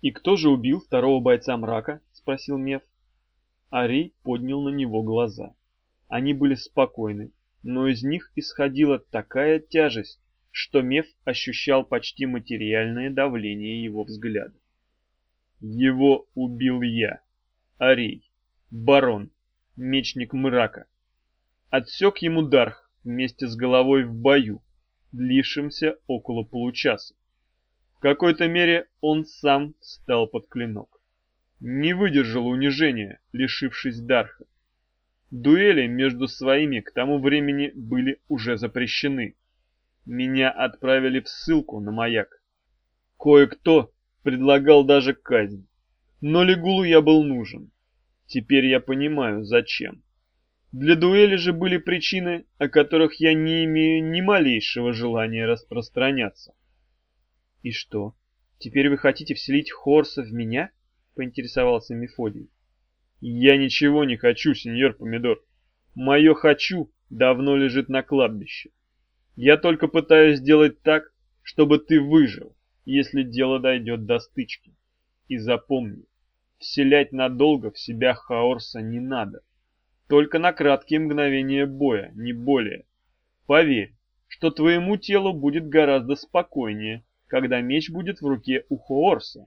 «И кто же убил второго бойца мрака?» — спросил Меф. Арей поднял на него глаза. Они были спокойны, но из них исходила такая тяжесть, что Меф ощущал почти материальное давление его взгляда. Его убил я, Арей, барон, мечник мрака. Отсек ему Дарх вместе с головой в бою, длившемся около получаса. В какой-то мере он сам стал под клинок. Не выдержал унижения, лишившись Дарха. Дуэли между своими к тому времени были уже запрещены. Меня отправили в ссылку на маяк. Кое-кто предлагал даже казнь. Но Легулу я был нужен. Теперь я понимаю, зачем. Для дуэли же были причины, о которых я не имею ни малейшего желания распространяться. «И что, теперь вы хотите вселить Хорса в меня?» — поинтересовался Мефодий. «Я ничего не хочу, сеньор Помидор. Мое «хочу» давно лежит на кладбище. Я только пытаюсь сделать так, чтобы ты выжил, если дело дойдет до стычки. И запомни, вселять надолго в себя Хаорса не надо. Только на краткие мгновения боя, не более. Поверь, что твоему телу будет гораздо спокойнее, когда меч будет в руке у Хоорса.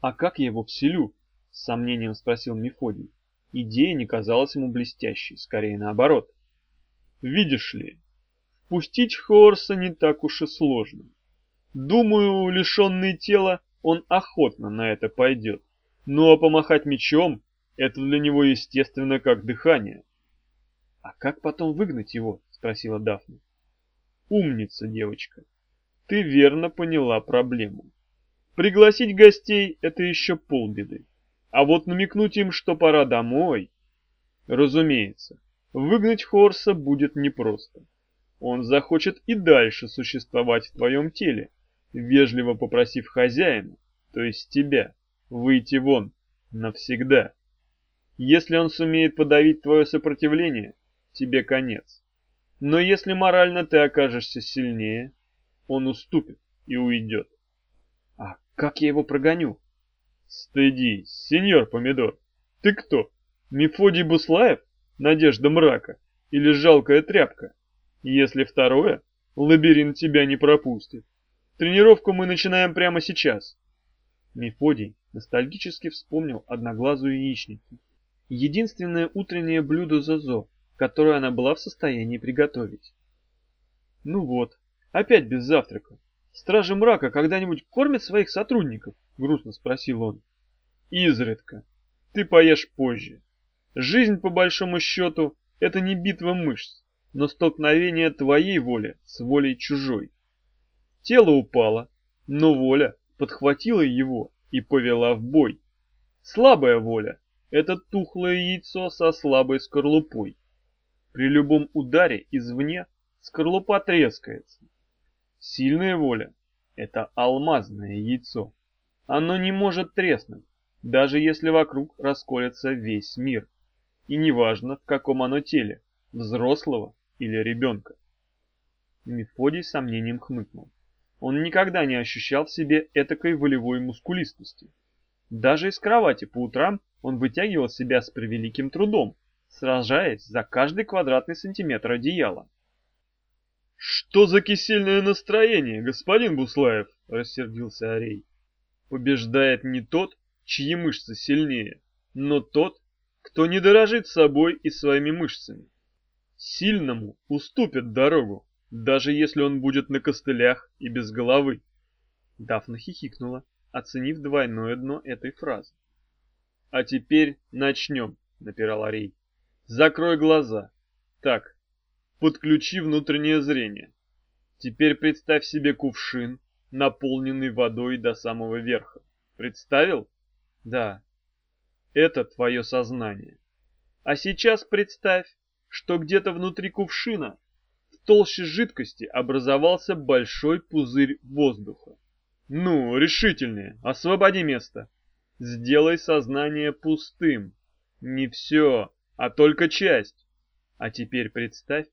А как я его вселю? — с сомнением спросил Мефодий. Идея не казалась ему блестящей, скорее наоборот. «Видишь ли, впустить Хорса не так уж и сложно. Думаю, лишенный тела, он охотно на это пойдет. Ну а помахать мечом — это для него естественно как дыхание». «А как потом выгнать его?» — спросила Дафна. «Умница, девочка. Ты верно поняла проблему. Пригласить гостей — это еще полбеды. А вот намекнуть им, что пора домой... Разумеется, выгнать Хорса будет непросто. Он захочет и дальше существовать в твоем теле, вежливо попросив хозяина, то есть тебя, выйти вон навсегда. Если он сумеет подавить твое сопротивление, тебе конец. Но если морально ты окажешься сильнее, он уступит и уйдет. А как я его прогоню? Стыдись, сеньор Помидор. Ты кто? Мефодий Буслаев? Надежда мрака? Или жалкая тряпка? Если второе, лабиринт тебя не пропустит. Тренировку мы начинаем прямо сейчас. Мефодий ностальгически вспомнил одноглазую яичницу. Единственное утреннее блюдо Зозо, которое она была в состоянии приготовить. Ну вот, опять без завтрака. Стражи мрака когда-нибудь кормят своих сотрудников? грустно спросил он. Изредка. Ты поешь позже. Жизнь, по большому счету, это не битва мышц, но столкновение твоей воли с волей чужой. Тело упало, но воля подхватила его и повела в бой. Слабая воля — это тухлое яйцо со слабой скорлупой. При любом ударе извне скорлупа трескается. Сильная воля — это алмазное яйцо. Оно не может треснуть, даже если вокруг расколется весь мир. И неважно, в каком оно теле, взрослого или ребенка. Мефодий с сомнением хмыкнул. Он никогда не ощущал в себе этакой волевой мускулистости. Даже из кровати по утрам он вытягивал себя с превеликим трудом, сражаясь за каждый квадратный сантиметр одеяла. «Что за кисельное настроение, господин Буслаев?» — рассердился Арей побеждает не тот, чьи мышцы сильнее, но тот, кто не дорожит собой и своими мышцами. Сильному уступят дорогу, даже если он будет на костылях и без головы. Дафна хихикнула, оценив двойное дно этой фразы. «А теперь начнем», — напирал Арей. «Закрой глаза. Так, подключи внутреннее зрение. Теперь представь себе кувшин, наполненный водой до самого верха. Представил? Да. Это твое сознание. А сейчас представь, что где-то внутри кувшина, в толще жидкости образовался большой пузырь воздуха. Ну, решительнее, освободи место. Сделай сознание пустым. Не все, а только часть. А теперь представь,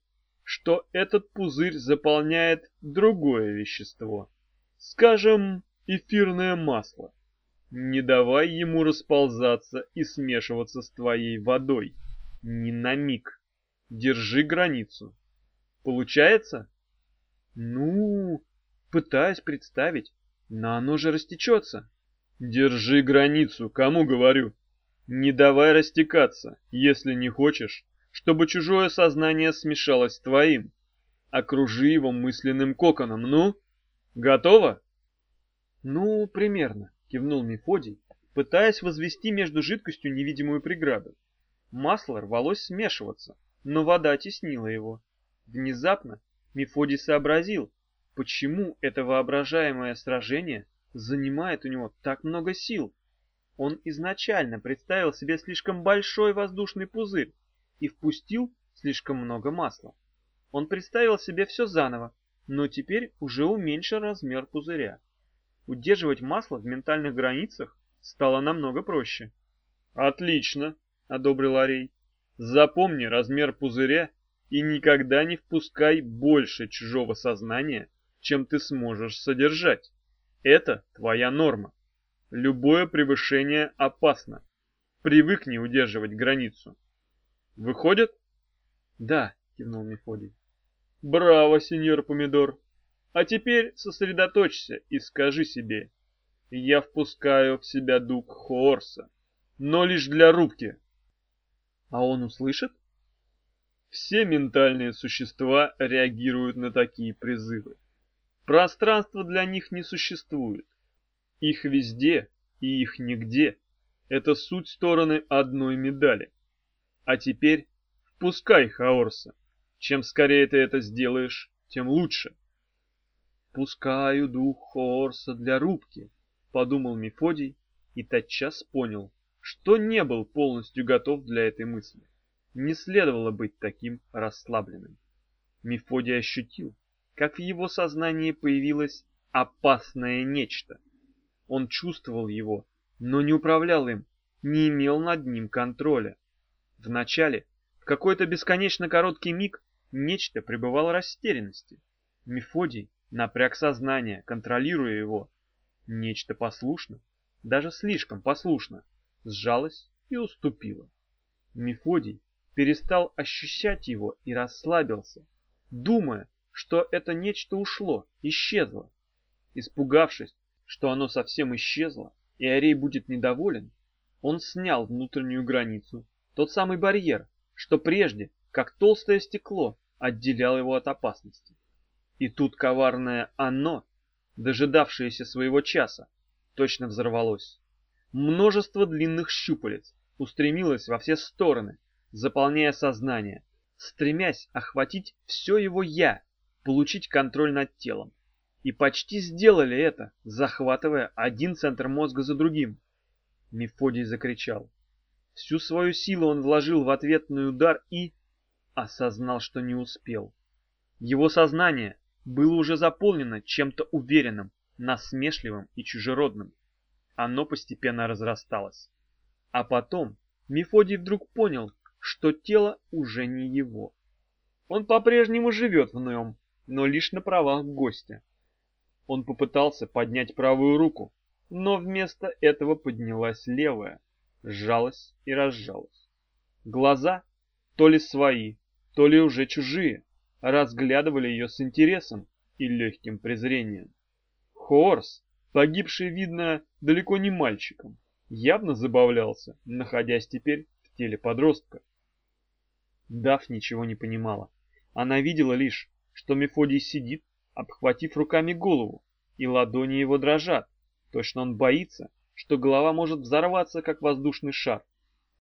что этот пузырь заполняет другое вещество. Скажем, эфирное масло. Не давай ему расползаться и смешиваться с твоей водой. Ни на миг. Держи границу. Получается? Ну, пытаюсь представить, но оно же растечется. Держи границу, кому говорю. Не давай растекаться, если не хочешь, чтобы чужое сознание смешалось с твоим. Окружи его мысленным коконом, ну? Готово? Ну, примерно, кивнул Мефодий, пытаясь возвести между жидкостью невидимую преграду. Масло рвалось смешиваться, но вода теснила его. Внезапно Мефодий сообразил, почему это воображаемое сражение занимает у него так много сил. Он изначально представил себе слишком большой воздушный пузырь и впустил слишком много масла. Он представил себе все заново, но теперь уже уменьшил размер пузыря. Удерживать масло в ментальных границах стало намного проще. «Отлично!» — одобрил Арей. «Запомни размер пузыря и никогда не впускай больше чужого сознания, чем ты сможешь содержать. Это твоя норма. Любое превышение опасно. Привыкни удерживать границу. Выходит? Да, кивнул Мефодий. Браво, сеньор Помидор. А теперь сосредоточься и скажи себе. Я впускаю в себя дух Хорса, но лишь для рубки. А он услышит? Все ментальные существа реагируют на такие призывы. Пространства для них не существует. Их везде и их нигде — это суть стороны одной медали. А теперь впускай Хаорса. Чем скорее ты это сделаешь, тем лучше. «Пускаю дух Хаорса для рубки», — подумал Мефодий и тотчас понял, что не был полностью готов для этой мысли. Не следовало быть таким расслабленным. Мефодий ощутил, как в его сознании появилось опасное нечто. Он чувствовал его, но не управлял им, не имел над ним контроля. Вначале, в какой-то бесконечно короткий миг, нечто пребывало растерянности. Мефодий напряг сознание, контролируя его. Нечто послушно, даже слишком послушно, сжалось и уступило. Мефодий перестал ощущать его и расслабился, думая, что это нечто ушло, исчезло. Испугавшись, что оно совсем исчезло, и Арей будет недоволен, он снял внутреннюю границу, тот самый барьер, что прежде, как толстое стекло, отделял его от опасности. И тут коварное «оно», дожидавшееся своего часа, точно взорвалось. Множество длинных щупалец устремилось во все стороны, заполняя сознание, стремясь охватить все его «я», получить контроль над телом. И почти сделали это, захватывая один центр мозга за другим. Мефодий закричал. Всю свою силу он вложил в ответный удар и... осознал, что не успел. Его сознание было уже заполнено чем-то уверенным, насмешливым и чужеродным. Оно постепенно разрасталось. А потом Мефодий вдруг понял, что тело уже не его. Он по-прежнему живет в нем, но лишь на правах гостя. Он попытался поднять правую руку, но вместо этого поднялась левая, сжалась и разжалась. Глаза, то ли свои, то ли уже чужие, разглядывали ее с интересом и легким презрением. Хорс, погибший, видно, далеко не мальчиком, явно забавлялся, находясь теперь в теле подростка. Дав ничего не понимала. Она видела лишь, что Мефодий сидит, обхватив руками голову, и ладони его дрожат. Точно он боится, что голова может взорваться, как воздушный шар,